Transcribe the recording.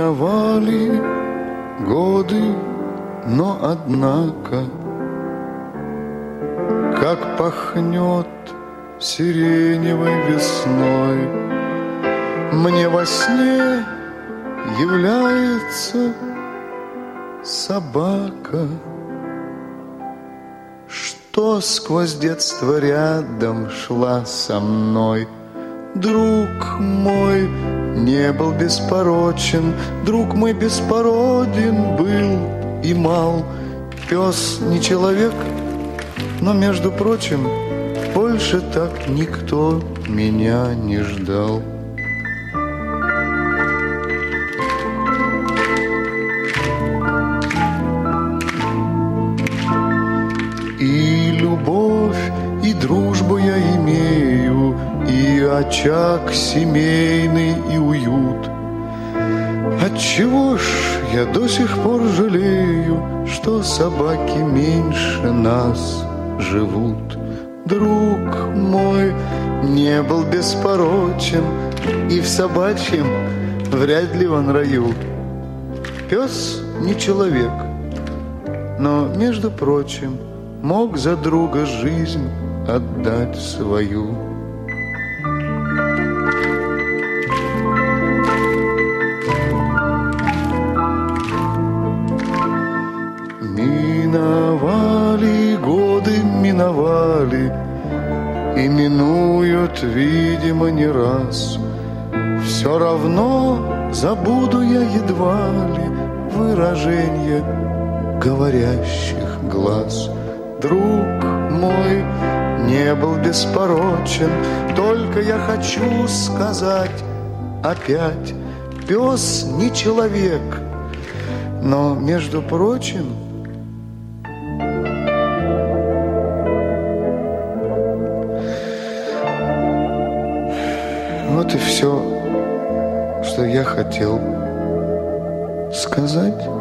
Миновали годы, но однако Как пахнет сиреневой весной Мне во сне является собака. Что сквозь детство рядом шла со мной Друг мой не был беспорочен, Друг мой беспороден был и мал. Пес не человек, но, между прочим, Больше так никто меня не ждал. И любовь, и дружбу я имею, И очаг семейный, и уют. Отчего ж я до сих пор жалею, Что собаки меньше нас живут? Друг мой не был беспорочен, И в собачьем вряд ли он раю. Пес не человек, но, между прочим, Мог за друга жизнь отдать свою. Миновали И минуют, видимо, не раз. Все равно забуду я едва ли Выражение говорящих глаз. Друг мой не был беспорочен Только я хочу сказать опять. Пес не человек, но, между прочим, Вот и все, что я хотел сказать.